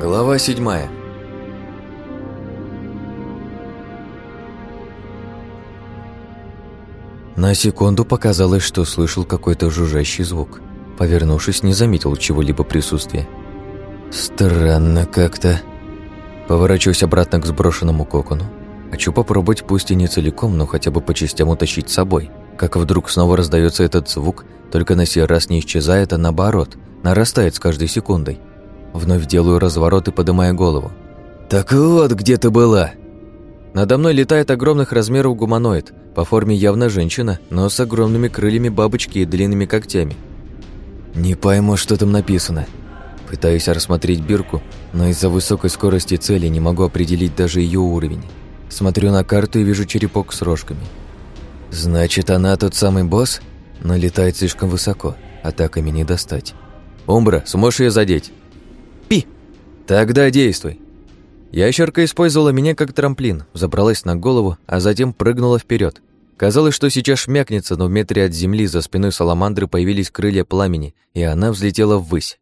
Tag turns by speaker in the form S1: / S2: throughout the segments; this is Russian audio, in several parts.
S1: Глава седьмая. На секунду показалось, что слышал какой-то жужжащий звук. Повернувшись, не заметил чего-либо присутствия. Странно как-то. Поворачиваюсь обратно к сброшенному кокону. Хочу попробовать, пусть и не целиком, но хотя бы по частям утащить с собой. Как вдруг снова раздается этот звук, только на сей раз не исчезает, а наоборот, нарастает с каждой секундой. Вновь делаю разворот и поднимаю голову. «Так вот, где ты была!» Надо мной летает огромных размеров гуманоид, по форме явно женщина, но с огромными крыльями бабочки и длинными когтями. Не пойму, что там написано. Пытаюсь рассмотреть бирку, но из-за высокой скорости цели не могу определить даже ее уровень. Смотрю на карту и вижу черепок с рожками. Значит, она тот самый босс, но летает слишком высоко, атаками не достать. Умбра, сможешь ее задеть? Тогда действуй. Ящерка использовала меня как трамплин, забралась на голову, а затем прыгнула вперед. Казалось, что сейчас шмякнется, но в метре от земли за спиной саламандры появились крылья пламени, и она взлетела ввысь.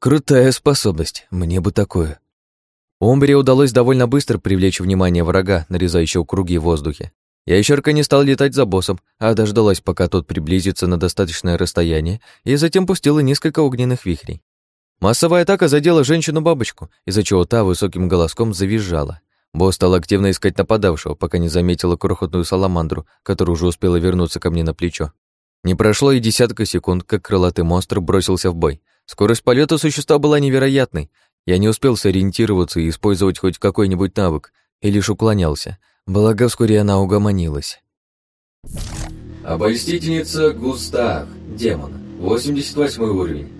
S1: Крутая способность, мне бы такое. Умбре удалось довольно быстро привлечь внимание врага, нарезающего круги в воздухе. Ящерка не стал летать за боссом, а дождалась, пока тот приблизится на достаточное расстояние, и затем пустила несколько огненных вихрей. Массовая атака задела женщину-бабочку, из-за чего та высоким голоском завизжала. Босс стал активно искать нападавшего, пока не заметила крохотную саламандру, которая уже успела вернуться ко мне на плечо. Не прошло и десятка секунд, как крылатый монстр бросился в бой. Скорость полета существа была невероятной. Я не успел сориентироваться и использовать хоть какой-нибудь навык, и лишь уклонялся. Благо, вскоре она угомонилась.
S2: Обольстительница Густав, демон, 88 уровень.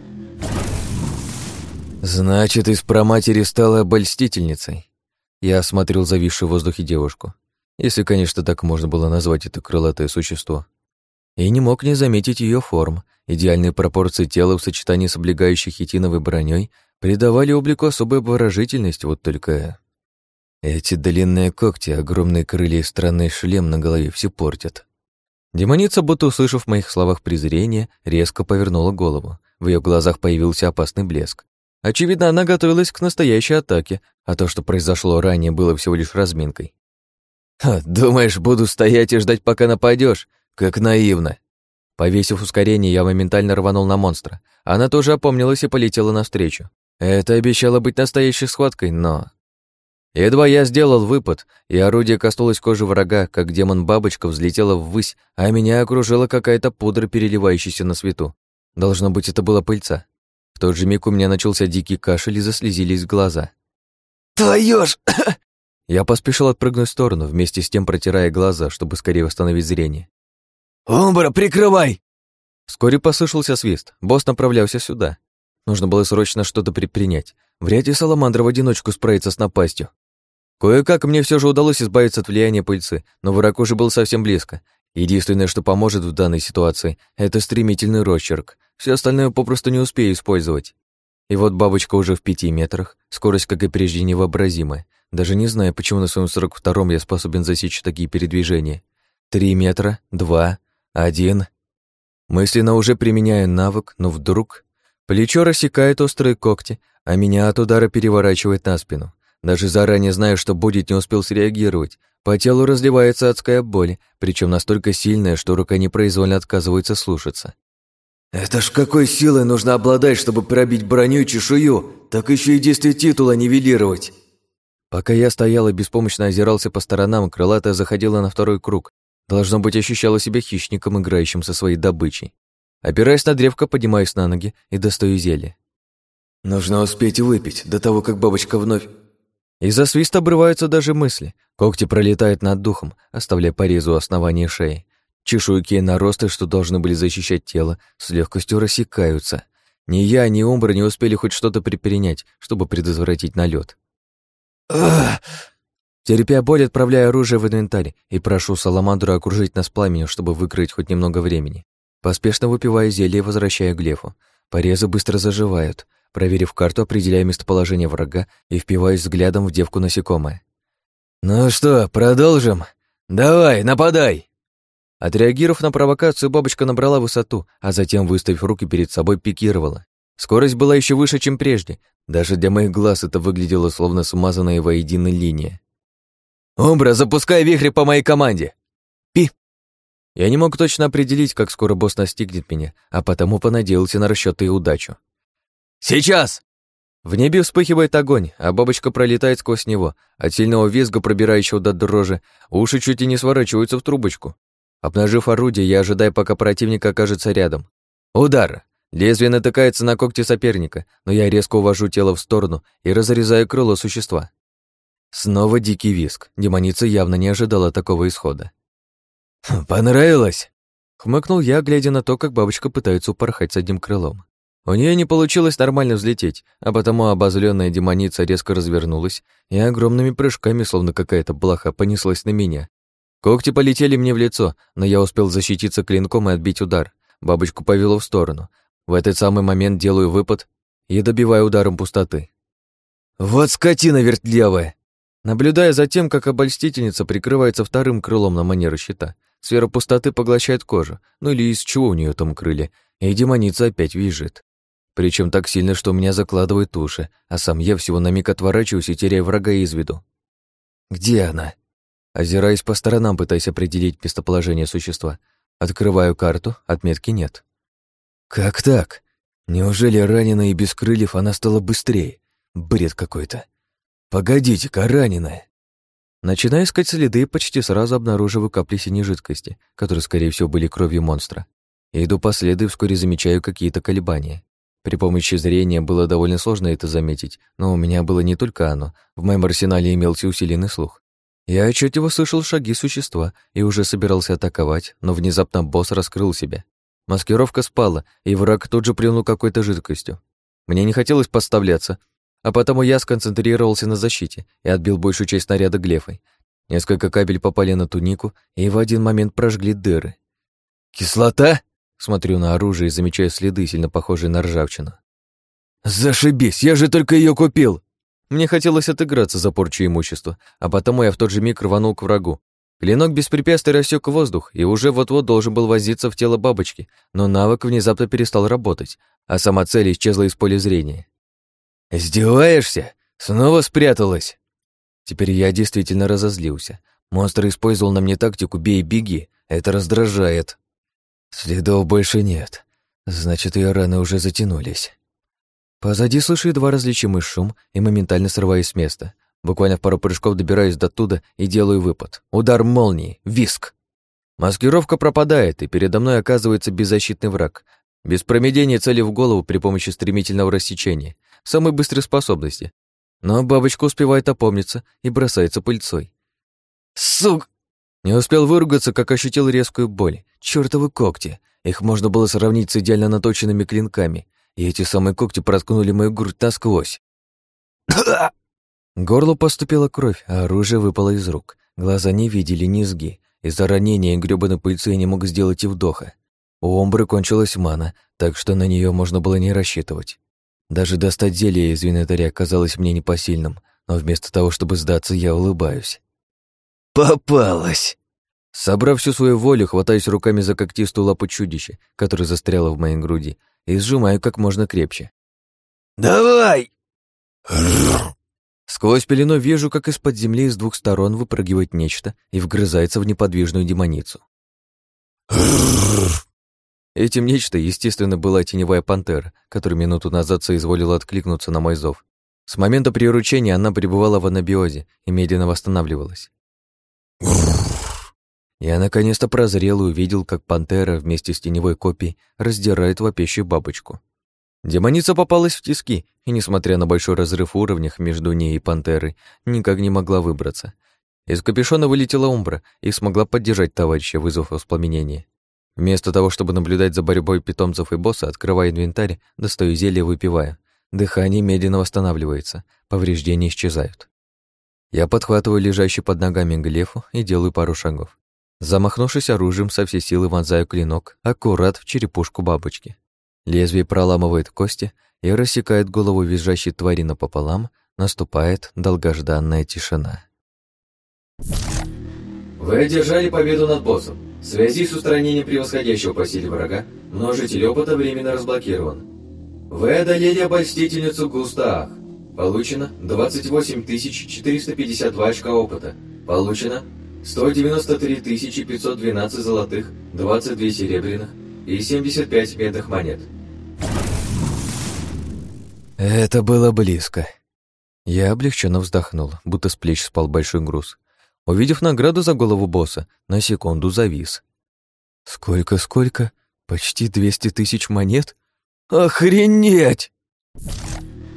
S1: Значит, из проматери стала обольстительницей. Я осмотрел зависшую в воздухе девушку. Если, конечно, так можно было назвать это крылатое существо. И не мог не заметить ее форм. Идеальные пропорции тела в сочетании с облегающей хитиновой броней придавали облику особую обворожительность, вот только... Эти длинные когти, огромные крылья и странный шлем на голове все портят. Демоница, будто услышав в моих словах презрение, резко повернула голову. В ее глазах появился опасный блеск. Очевидно, она готовилась к настоящей атаке, а то, что произошло ранее, было всего лишь разминкой. «Ха, думаешь, буду стоять и ждать, пока нападешь? Как наивно!» Повесив ускорение, я моментально рванул на монстра. Она тоже опомнилась и полетела навстречу. Это обещало быть настоящей схваткой, но... Едва я сделал выпад, и орудие коснулось кожи врага, как демон-бабочка взлетела ввысь, а меня окружила какая-то пудра, переливающаяся на свету. Должно быть, это была пыльца. В тот же миг у меня начался дикий кашель и заслезились глаза. «Твоё ж!» Я поспешил отпрыгнуть в сторону, вместе с тем протирая глаза, чтобы скорее восстановить зрение. «Умбра, прикрывай!» Вскоре послышался свист. Босс направлялся сюда. Нужно было срочно что-то предпринять. Вряд ли Саламандра в одиночку справится с напастью. Кое-как мне все же удалось избавиться от влияния пыльцы, но враг уже был совсем близко. Единственное, что поможет в данной ситуации, это стремительный росчерк. Все остальное попросту не успею использовать. И вот бабочка уже в пяти метрах, скорость, как и прежде, невообразимая. Даже не знаю, почему на своем 42-м я способен засечь такие передвижения. Три метра, два, один. Мысленно уже применяю навык, но вдруг... Плечо рассекает острые когти, а меня от удара переворачивает на спину. Даже заранее знаю, что будет, не успел среагировать. По телу разливается адская боль, причем настолько сильная, что рука непроизвольно отказывается слушаться. «Это ж какой силой нужно обладать, чтобы пробить броню и чешую, так еще и действие титула нивелировать!» Пока я стоял и беспомощно озирался по сторонам, крылатая заходила на второй круг. Должно быть, ощущала себя хищником, играющим со своей добычей. Опираясь на древко, поднимаюсь на ноги и достаю зелье. «Нужно успеть выпить, до того, как бабочка вновь...» Из-за свиста обрываются даже мысли. Когти пролетают над духом, оставляя порезу у основания шеи. Чешуйки и наросты, что должны были защищать тело, с легкостью рассекаются. Ни я, ни Умбра не успели хоть что-то предпринять, чтобы предотвратить налет. Терпя боль, отправляю оружие в инвентарь и прошу Саламандру окружить нас пламенем, чтобы выкроить хоть немного времени. Поспешно выпиваю зелье и возвращаю Глефу. Порезы быстро заживают. Проверив карту, определяю местоположение врага и впиваюсь взглядом в девку насекомое. «Ну что, продолжим? Давай, нападай!» Отреагировав на провокацию, бабочка набрала высоту, а затем, выставив руки перед собой, пикировала. Скорость была еще выше, чем прежде, Даже для моих глаз это выглядело словно смазанная воедино линия. «Умбра, запускай вихри по моей команде!» «Пи!» Я не мог точно определить, как скоро босс настигнет меня, а потому понадеялся на расчёты и удачу. «Сейчас!» В небе вспыхивает огонь, а бабочка пролетает сквозь него. От сильного визга, пробирающего до дрожи, уши чуть и не сворачиваются в трубочку. Обнажив орудие, я ожидаю, пока противник окажется рядом. Удар! Лезвие натыкается на когти соперника, но я резко увожу тело в сторону и разрезаю крыло существа. Снова дикий визг. Демоница явно не ожидала такого исхода. «Понравилось?» Хмыкнул я, глядя на то, как бабочка пытается упорхать с одним крылом. У нее не получилось нормально взлететь, а потому обозленная демоница резко развернулась и огромными прыжками, словно какая-то блоха, понеслась на меня. Когти полетели мне в лицо, но я успел защититься клинком и отбить удар. Бабочку повело в сторону. В этот самый момент делаю выпад и добиваю ударом пустоты. «Вот скотина вертлявая!» Наблюдая за тем, как обольстительница прикрывается вторым крылом на манеру щита, сфера пустоты поглощает кожу, ну или из чего у нее там крылья, и демоница опять визжит. Причем так сильно, что у меня закладывает уши, а сам я всего на миг отворачиваюсь и теряю врага из виду. Где она? Озираясь по сторонам, пытаясь определить местоположение существа. Открываю карту, отметки нет. Как так? Неужели раненая и без крыльев она стала быстрее? Бред какой-то. Погодите-ка, раненая. Начинаю искать следы и почти сразу обнаруживаю капли синей жидкости, которые, скорее всего, были кровью монстра. Иду по следу и вскоре замечаю какие-то колебания. При помощи зрения было довольно сложно это заметить, но у меня было не только оно. В моем арсенале имелся усиленный слух. Я отчетливо слышал шаги существа и уже собирался атаковать, но внезапно босс раскрыл себя. Маскировка спала, и враг тут же плюнул какой-то жидкостью. Мне не хотелось подставляться, а потому я сконцентрировался на защите и отбил большую часть снаряда глефой. Несколько кабель попали на тунику и в один момент прожгли дыры. «Кислота?» Смотрю на оружие и замечаю следы, сильно похожие на ржавчину. «Зашибись, я же только ее купил!» Мне хотелось отыграться за порчу имущества, а потому я в тот же миг рванул к врагу. Клинок без препятствий рассек воздух и уже вот-вот должен был возиться в тело бабочки, но навык внезапно перестал работать, а сама цель исчезла из поля зрения. «Издеваешься? Снова спряталась?» Теперь я действительно разозлился. Монстр использовал на мне тактику «бей беги». Это раздражает. Следов больше нет. Значит, ее раны уже затянулись. Позади слышу едва различимый шум и моментально срываюсь с места. Буквально в пару прыжков добираюсь до туда и делаю выпад. Удар молнии. Виск. Маскировка пропадает, и передо мной оказывается беззащитный враг. Без промедления цели в голову при помощи стремительного рассечения. Самой быстрой способности. Но бабочка успевает опомниться и бросается пыльцой. «Сук!» Не успел выругаться, как ощутил резкую боль. Чёртовы когти. Их можно было сравнить с идеально наточенными клинками, и эти самые когти проткнули мою грудь насквозь. Горло поступила кровь, а оружие выпало из рук. Глаза не видели низги. Из-за ранения пыльцы я не мог сделать и вдоха. У Омбры кончилась мана, так что на нее можно было не рассчитывать. Даже достать зелье из винотаря казалось мне непосильным, но вместо того, чтобы сдаться, я улыбаюсь. «Попалась!» Собрав всю свою волю, хватаюсь руками за когтистую лапу чудища, которое застряло в моей груди, и сжимаю как можно крепче. «Давай!» Сквозь пелену вижу, как из-под земли с двух сторон выпрыгивает нечто и вгрызается в неподвижную демоницу. Этим нечто, естественно, была теневая пантера, которая минуту назад соизволила откликнуться на мой зов. С момента приручения она пребывала в анабиозе и медленно восстанавливалась. Я наконец-то прозрел и увидел, как пантера вместе с теневой копией раздирает вопящую бабочку. Демоница попалась в тиски, и, несмотря на большой разрыв в уровнях между ней и пантерой, никак не могла выбраться. Из капюшона вылетела умбра и смогла поддержать товарища, вызвав воспламенение. Вместо того, чтобы наблюдать за борьбой питомцев и босса, открывая инвентарь, достаю зелье, выпивая. Дыхание медленно восстанавливается, повреждения исчезают. Я подхватываю лежащий под ногами глефу и делаю пару шагов. Замахнувшись оружием, со всей силы вонзаю клинок аккурат в черепушку бабочки. Лезвие проламывает кости и рассекает голову визжащей твари напополам, наступает долгожданная тишина.
S2: Вы одержали победу над боссом. В связи с устранением превосходящего по силе врага, множитель опыта временно разблокирован. Вы одолели обольстительницу Густаах. Получено 28 452 очка опыта. Получено 193 512 золотых, 22 серебряных и 75 медных монет.
S1: Это было близко. Я облегченно вздохнул, будто с плеч спал большой груз. Увидев награду за голову босса, на секунду завис. Сколько-сколько? Почти 200 тысяч монет? Охренеть!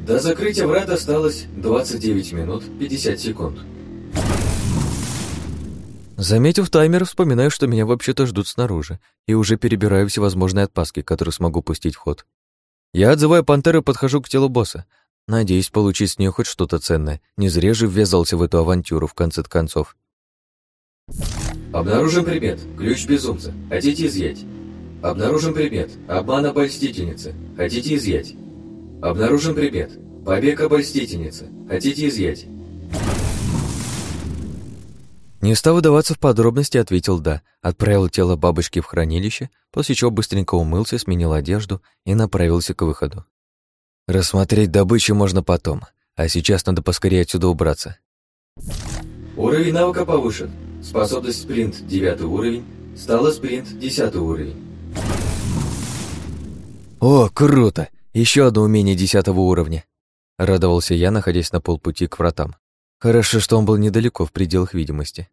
S2: До закрытия врат осталось 29 минут 50 секунд.
S1: Заметив таймер, вспоминаю, что меня вообще-то ждут снаружи, и уже перебираю всевозможные отпаски, которые смогу пустить в ход. Я, отзывая пантеру, подхожу к телу босса. Надеюсь получить с нее хоть что-то ценное. Не зря же ввязался в эту авантюру в конце концов.
S2: Обнаружен предмет. Ключ безумца. Хотите изъять? Обнаружен предмет. Обман обольстительницы. Хотите изъять? Обнаружен предмет. Побег обольстительницы. Хотите изъять?
S1: Не став выдаваться в подробности, ответил «да», отправил тело бабочки в хранилище, после чего быстренько умылся, сменил одежду и направился к выходу. Рассмотреть добычу можно потом, а сейчас надо поскорее отсюда убраться.
S2: Уровень навыка повышен. Способность спринт 9 уровень, стала спринт 10 уровень.
S1: О, круто! Еще одно умение десятого уровня. Радовался я, находясь на полпути к вратам. Хорошо, что он был недалеко, в пределах видимости.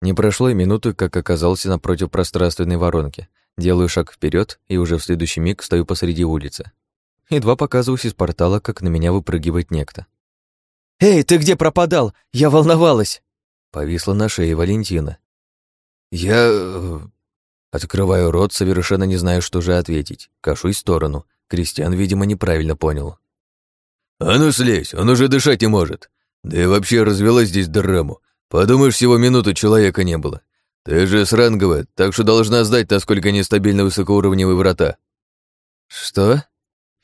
S1: Не прошло и минуты, как оказался напротив пространственной воронки. Делаю шаг вперед и уже в следующий миг стою посреди улицы. Едва показываюсь из портала, как на меня выпрыгивает некто. «Эй, ты где пропадал? Я волновалась!» Повисла на шее Валентина. «Я...» э, Открываю рот, совершенно не знаю, что же ответить. Кашусь в сторону. Кристиан, видимо, неправильно понял.
S3: «А ну слезь, он уже дышать не может!» Да и вообще развела здесь драму. Подумаешь, всего минуты человека не было. Ты же с ранговая, так что должна знать, насколько нестабильны высокоуровневые врата.
S1: Что?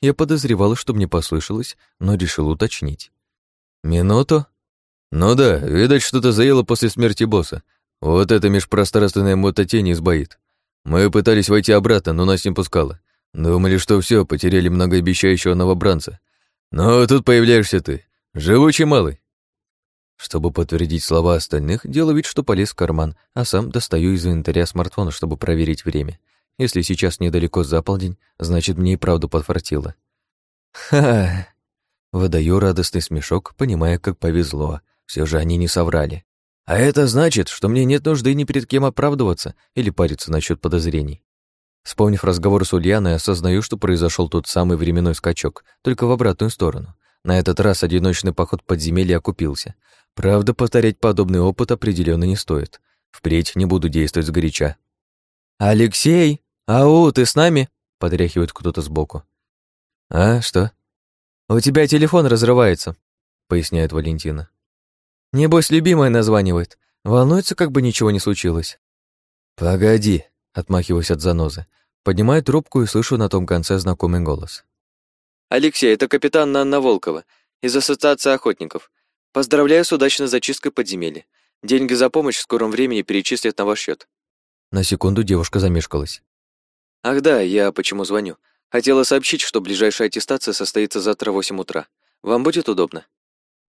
S1: Я подозревала, что мне послышалось, но решил уточнить. Минуту?
S3: Ну да, видать, что-то заело после смерти босса. Вот это межпространственная мототень избоит. Мы пытались войти обратно, но нас не пускало. Думали, что все потеряли многообещающего новобранца. Но тут появляешься ты. Живучий малый.
S1: Чтобы подтвердить слова остальных, делаю вид, что полез в карман, а сам достаю из инвентаря смартфона, чтобы проверить время. Если сейчас недалеко за полдень, значит, мне и правду подфартило. Ха! Выдаю радостный смешок, понимая, как повезло. Все же они не соврали. А это значит, что мне нет нужды ни перед кем оправдываться или париться насчет подозрений. Вспомнив разговор с Ульяной, осознаю, что произошел тот самый временной скачок, только в обратную сторону. На этот раз одиночный поход в подземелье окупился. Правда, повторять подобный опыт определенно не стоит. Впредь не буду действовать сгоряча. «Алексей! Ау, ты с нами?» — подряхивает кто-то сбоку. «А, что?» «У тебя телефон разрывается», — поясняет Валентина. «Небось, любимая названивает. Волнуется, как бы ничего не случилось». «Погоди», — отмахиваюсь от занозы. Поднимаю трубку и слышу на том конце знакомый голос.
S4: «Алексей, это капитан Нанна Волкова из Ассоциации охотников. Поздравляю с удачной зачисткой подземелья. Деньги за помощь в скором времени перечислят на ваш счет.
S1: На секунду девушка замешкалась.
S4: Ах да, я почему звоню. Хотела сообщить, что ближайшая аттестация состоится завтра в 8 утра. Вам будет удобно?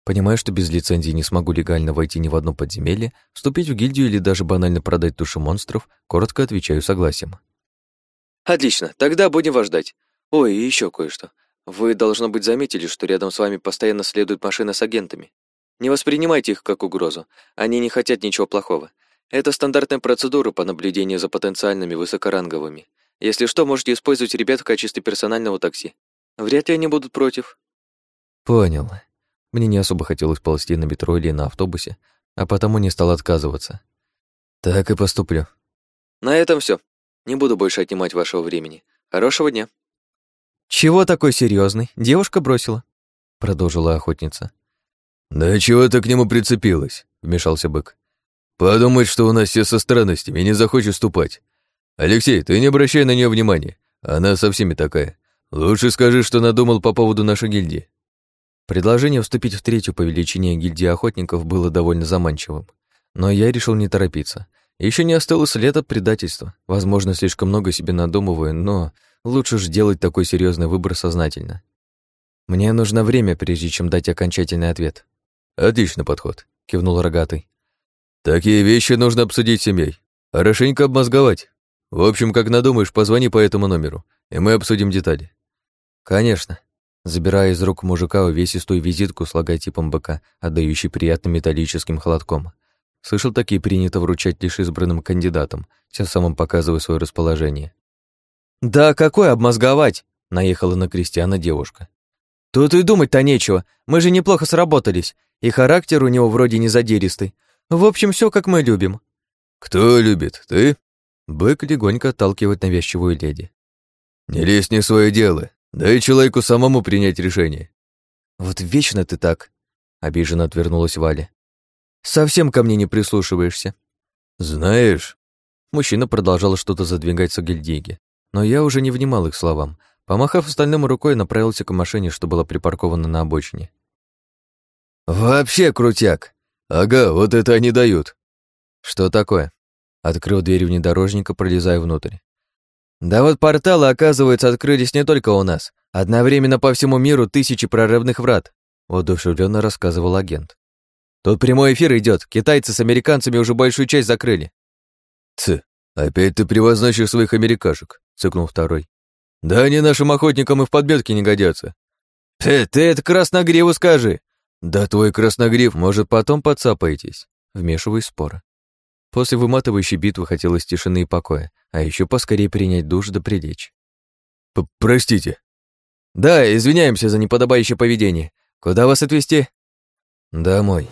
S1: Понимаю, что без лицензии не смогу легально войти ни в одно подземелье, вступить в гильдию или даже банально продать души монстров, коротко отвечаю согласием.
S4: Отлично, тогда будем вас ждать. Ой, и еще кое-что. Вы, должно быть, заметили, что рядом с вами постоянно следует машина с агентами. Не воспринимайте их как угрозу. Они не хотят ничего плохого. Это стандартная процедура по наблюдению за потенциальными высокоранговыми. Если что, можете использовать ребят в качестве персонального такси. Вряд ли они будут против.
S1: Понял. Мне не особо хотелось ползти на метро или на автобусе, а потому не стал отказываться. Так и поступлю.
S4: На этом все. Не буду больше отнимать вашего времени. Хорошего дня.
S1: Чего такой серьезный? Девушка бросила, продолжила охотница.
S3: «Да чего ты к нему прицепилась?» — вмешался бык. «Подумать, что у нас все со странностями и не захочет ступать. Алексей, ты не обращай на нее внимания. Она со всеми такая. Лучше скажи, что надумал по поводу нашей гильдии».
S1: Предложение вступить в третью по величине гильдии охотников было довольно заманчивым. Но я решил не торопиться. Еще не остыло след от предательства. Возможно, слишком много себе надумываю, но лучше ж делать такой серьезный выбор сознательно. Мне нужно время, прежде чем дать окончательный ответ.
S3: Отличный подход,
S1: кивнул рогатый.
S3: Такие вещи нужно обсудить с семьей. Хорошенько обмозговать. В общем, как надумаешь, позвони по этому номеру, и мы обсудим детали.
S1: Конечно. Забирая из рук мужика увесистую визитку с логотипом БК, отдающий приятным металлическим холодком. Слышал, такие принято вручать лишь избранным кандидатам, тем самым показывая свое расположение. «Да какой обмозговать?» — наехала на Кристиана девушка. «Тут и думать-то нечего, мы же неплохо сработались, и характер у него вроде не задиристый. В общем, все как мы любим».
S3: «Кто любит, ты?»
S1: Бык легонько отталкивает навязчивую леди.
S3: «Не лезь не свое дело, дай человеку самому принять решение».
S1: «Вот вечно ты так», — обиженно отвернулась Валя. «Совсем ко мне не прислушиваешься».
S3: «Знаешь...»
S1: Мужчина продолжал что-то задвигать с гильдиги, но я уже не внимал их словам. Помахав остальным рукой, направился к машине, что была припаркована на обочине.
S3: «Вообще крутяк! Ага, вот это они дают!»
S1: «Что такое?» Открыл дверь внедорожника, пролезая внутрь. «Да вот порталы, оказывается, открылись не только у нас. Одновременно по всему миру тысячи прорывных врат», воодушевленно рассказывал агент. «Тут прямой эфир идет. Китайцы с американцами уже большую часть закрыли».
S3: «Ц, опять ты превозносишь своих америкашек», — цыкнул второй. «Да они нашим охотникам и в подметке не годятся».
S1: «Ты, ты это красногриву скажи!»
S3: «Да твой красногрив, может, потом подцапаетесь?»
S1: Вмешиваюсь спора. После выматывающей битвы хотелось тишины и покоя, а еще поскорее принять душ да прилечь.
S3: «Простите».
S1: «Да, извиняемся за неподобающее поведение. Куда вас отвезти?»
S3: «Домой».